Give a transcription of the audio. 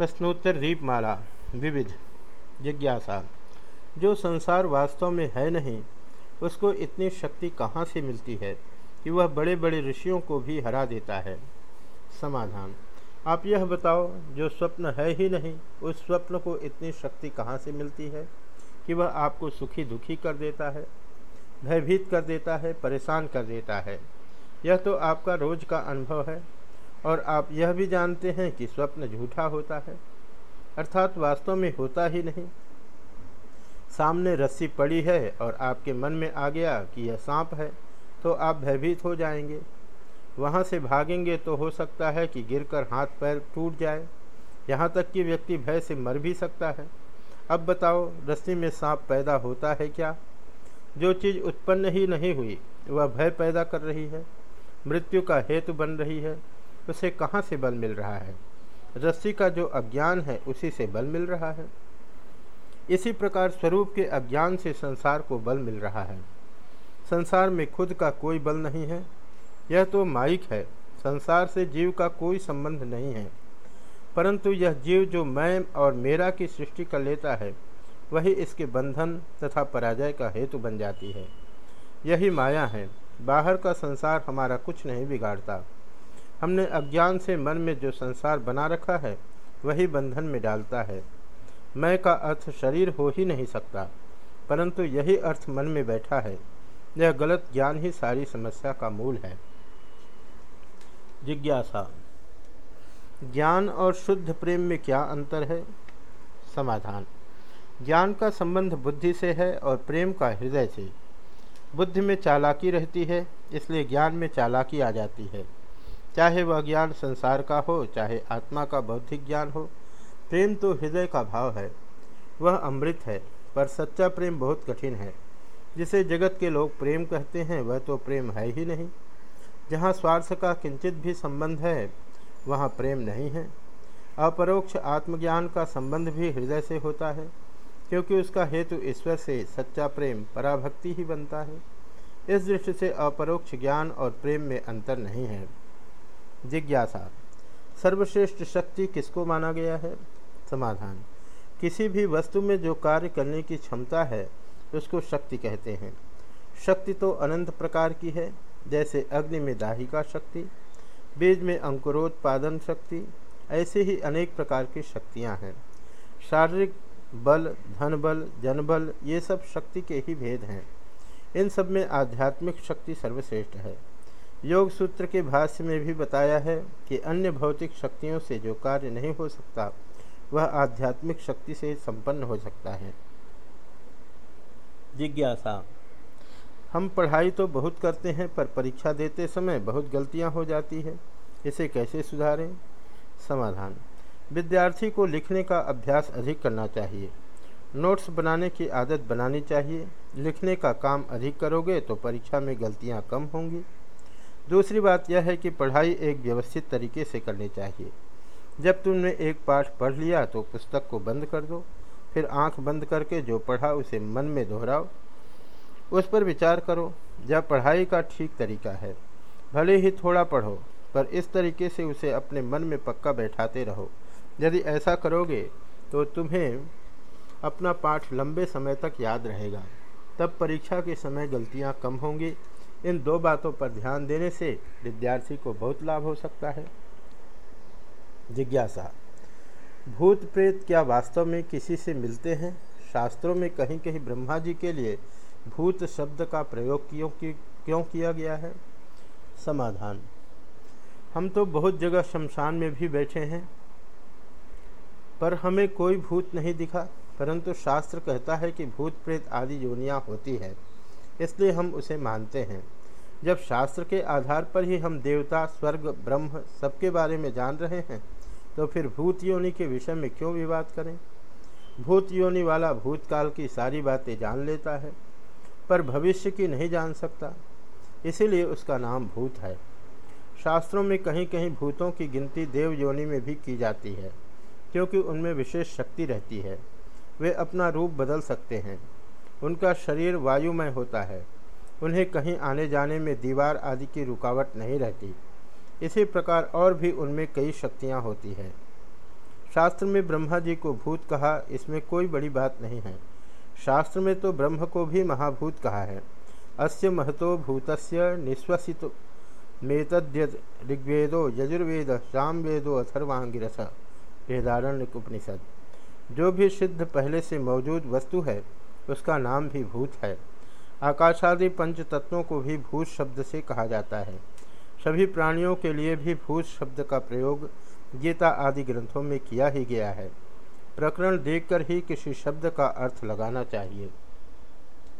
प्रश्नोत्तर दीपमाला, विविध, जिज्ञासा। जो संसार वास्तव में है नहीं, उसको इतनी शक्ति कहाँ से मिलती है कि वह बड़े बड़े ऋषियों को भी हरा देता है? समाधान। आप यह बताओ, जो स्वप्न है ही नहीं, उस स्वप्न को इतनी शक्ति कहाँ से मिलती है कि वह आपको सुखी दुखी कर देता है, भयभीत कर देता है, परेशान कर देता है? यह तो आपका रोज का अनुभव है। और आप यह भी जानते हैं कि स्वप्न झूठा होता है, अर्थात वास्तव में होता ही नहीं। सामने रस्सी पड़ी है और आपके मन में आ गया कि यह सांप है तो आप भयभीत हो जाएँगे। वहाँ से भागेंगे तो हो सकता है कि गिरकर हाथ पैर टूट जाए। यहाँ तक कि व्यक्ति भय से मर भी सकता है। अब बताओ, रस्सी में सांप पैदा होता है क्या? जो चीज़ उत्पन्न ही नहीं हुई, वह भय पैदा कर रही है। मृत्यु का हेतु बन रही है। उसे कहाँ से बल मिल रहा है? रस्सी का जो अज्ञान है, उसी से बल मिल रहा है। इसी प्रकार स्वरूप के अज्ञान से संसार को बल मिल रहा है। संसार में खुद का कोई बल नहीं है। यह तो माइक है। संसार से जीव का कोई संबंध नहीं है। परंतु यह जीव जो मैं और मेरा की सृष्टि कर लेता है, वही इसके बंधन तथा पराजय का हेतु बन जाती है। यही माया है। बाहर का संसार हमारा कुछ नहीं बिगाड़ता। हमने अज्ञान से मन में जो संसार बना रखा है, वही बंधन में डालता है। मैं का अर्थ शरीर हो ही नहीं सकता, परंतु यही अर्थ मन में बैठा है। यह गलत ज्ञान ही सारी समस्या का मूल है। जिज्ञासा। ज्ञान और शुद्ध प्रेम में क्या अंतर है? समाधान। ज्ञान का संबंध बुद्धि से है और प्रेम का हृदय से। बुद्धि में चालाकी रहती है, इसलिए ज्ञान में चालाकी आ जाती है। चाहे वह ज्ञान संसार का हो, चाहे आत्मा का बौद्धिक ज्ञान हो, प्रेम तो हृदय का भाव है। वह अमृत है, पर सच्चा प्रेम बहुत कठिन है। जिसे जगत के लोग प्रेम कहते हैं, वह तो प्रेम है ही नहीं। जहाँ स्वार्थ का किंचित भी संबंध है, वहाँ प्रेम नहीं है। अपरोक्ष आत्मज्ञान का संबंध भी हृदय से होता है, क्योंकि उसका हेतु ईश्वर से सच्चा प्रेम पराभक्ति ही बनता है। इस दृष्टि से अपरोक्ष ज्ञान और प्रेम में अंतर नहीं है। जिज्ञासा। सर्वश्रेष्ठ शक्ति किसको माना गया है? समाधान। किसी भी वस्तु में जो कार्य करने की क्षमता है, उसको शक्ति कहते हैं। शक्ति तो अनंत प्रकार की है, जैसे अग्नि में दाहिका शक्ति, बीज में अंकुरोत्पादन शक्ति, ऐसे ही अनेक प्रकार की शक्तियाँ हैं। शारीरिक बल धन बल जन बल ये सब शक्ति के ही भेद हैं। इन सब में आध्यात्मिक शक्ति सर्वश्रेष्ठ है। योग सूत्र के भाष्य में भी बताया है कि अन्य भौतिक शक्तियों से जो कार्य नहीं हो सकता वह आध्यात्मिक शक्ति से संपन्न हो सकता है। जिज्ञासा। हम पढ़ाई तो बहुत करते हैं पर परीक्षा देते समय बहुत गलतियाँ हो जाती है। इसे कैसे सुधारें? समाधान। विद्यार्थी को लिखने का अभ्यास अधिक करना चाहिए। नोट्स बनाने की आदत बनानी चाहिए। लिखने का काम अधिक करोगे तो परीक्षा में गलतियाँ कम होंगी। दूसरी बात यह है कि पढ़ाई एक व्यवस्थित तरीके से करनी चाहिए। जब तुमने एक पाठ पढ़ लिया तो पुस्तक को बंद कर दो, फिर आँख बंद करके जो पढ़ा उसे मन में दोहराओ। उस पर विचार करो, यह पढ़ाई का ठीक तरीका है। भले ही थोड़ा पढ़ो, पर इस तरीके से उसे अपने मन में पक्का बैठाते रहो। यदि ऐसा करोगे तो तुम्हें अपना पाठ लंबे समय तक याद रहेगा। तब परीक्षा के समय गलतियाँ कम होंगी इन दो बातों पर ध्यान देने से विद्यार्थी को बहुत लाभ हो सकता है। जिज्ञासा। भूत प्रेत क्या वास्तव में किसी से मिलते हैं? शास्त्रों में कहीं कहीं ब्रह्मा जी के लिए भूत शब्द का प्रयोग क्यों क्यों किया गया है? समाधान। हम तो बहुत जगह शमशान में भी बैठे हैं, पर हमें कोई भूत नहीं दिखा, परंतु शास्त्र कहता है कि भूत प्रेत आदि योनियाँ होती है। इसलिए हम उसे मानते हैं। जब शास्त्र के आधार पर ही हम देवता, स्वर्ग, ब्रह्म सबके बारे में जान रहे हैं तो फिर भूत योनि के विषय में क्यों विवाद करें? भूत योनि वाला भूतकाल की सारी बातें जान लेता है, पर भविष्य की नहीं जान सकता। इसीलिए उसका नाम भूत है। शास्त्रों में कहीं कहीं भूतों की गिनती देव योनि में भी की जाती है, क्योंकि उनमें विशेष शक्ति रहती है। वे अपना रूप बदल सकते हैं। उनका शरीर वायुमय होता है। उन्हें कहीं आने जाने में दीवार आदि की रुकावट नहीं रहती। इसी प्रकार और भी उनमें कई शक्तियाँ होती हैं। शास्त्र में ब्रह्मा जी को भूत कहा, इसमें कोई बड़ी बात नहीं है। शास्त्र में तो ब्रह्म को भी महाभूत कहा है। अस्य महतो भूतस्य निश्वसित मेतद्य ऋग्वेदो यजुर्वेद सामवेदो अथर्वांगिरस। वेदारण्य उपनिषद। जो भी सिद्ध पहले से मौजूद वस्तु है उसका नाम भी भूत है। आकाशादि पंच तत्वों को भी भूत शब्द से कहा जाता है। सभी प्राणियों के लिए भी भूत शब्द का प्रयोग गीता आदि ग्रंथों में किया ही गया है। प्रकरण देखकर ही किसी शब्द का अर्थ लगाना चाहिए।